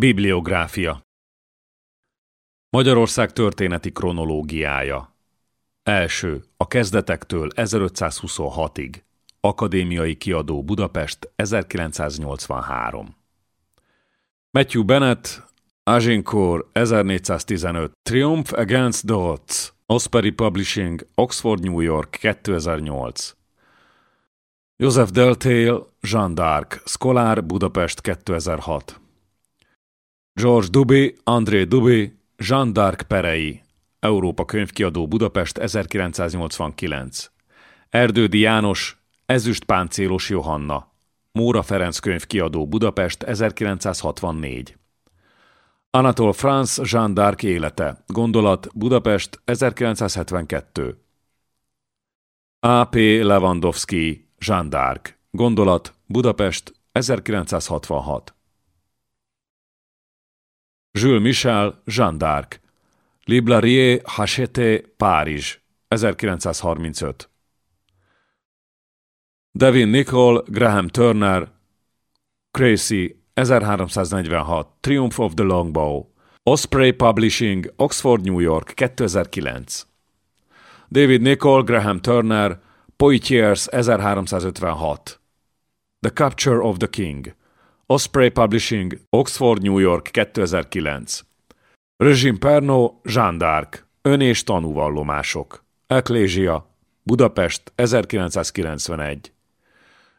Bibliográfia Magyarország történeti kronológiája Első, a kezdetektől 1526-ig. Akadémiai kiadó Budapest 1983. Matthew Bennett, Agincourt 1415, Triumph Against the Odds, Osprey Publishing, Oxford, New York 2008. Joseph Deltail, Jean d'Arc, Szkolár, Budapest 2006. George Duby, André Duby, Jean d'Arc Perei, Európa könyvkiadó Budapest 1989. Erdődi János, Ezüst Páncélos Johanna, Móra Ferenc könyvkiadó Budapest 1964. Anatol Franz Jean d'Arc élete, gondolat Budapest 1972. A.P. Lewandowski, Jean d'Arc, gondolat Budapest 1966. Jules Michel, Jean d'Arc, Liblarier Hachette, Párizs, 1935. Devin Nicol, Graham Turner, Crazy, 1346, Triumph of the Longbow, Osprey Publishing, Oxford, New York, 2009. David Nicol, Graham Turner, Poitiers, 1356. The Capture of the King, Osprey Publishing, Oxford, New York, 2009. Regime Perno, Jean d'Arc, Ön és tanúvallomások, Ecclesia, Budapest, 1991.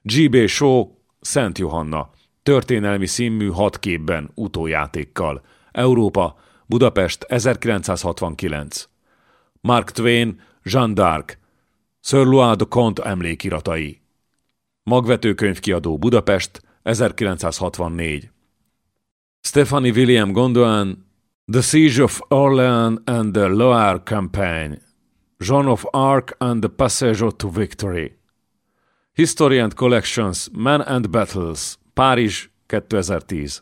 G.B. Shaw, Szent Johanna, történelmi színmű hat képben, utójátékkal. Európa, Budapest, 1969. Mark Twain, Jean d'Arc, Sir Louis de Comte emlékiratai. Magvetőkönyvkiadó Budapest, 1964. Stephanie William Gondoan, The Siege of Orleans and the Loire Campaign, Jean of Arc and the Passage to Victory. History and Collections, Men and Battles, Párizs, 2010.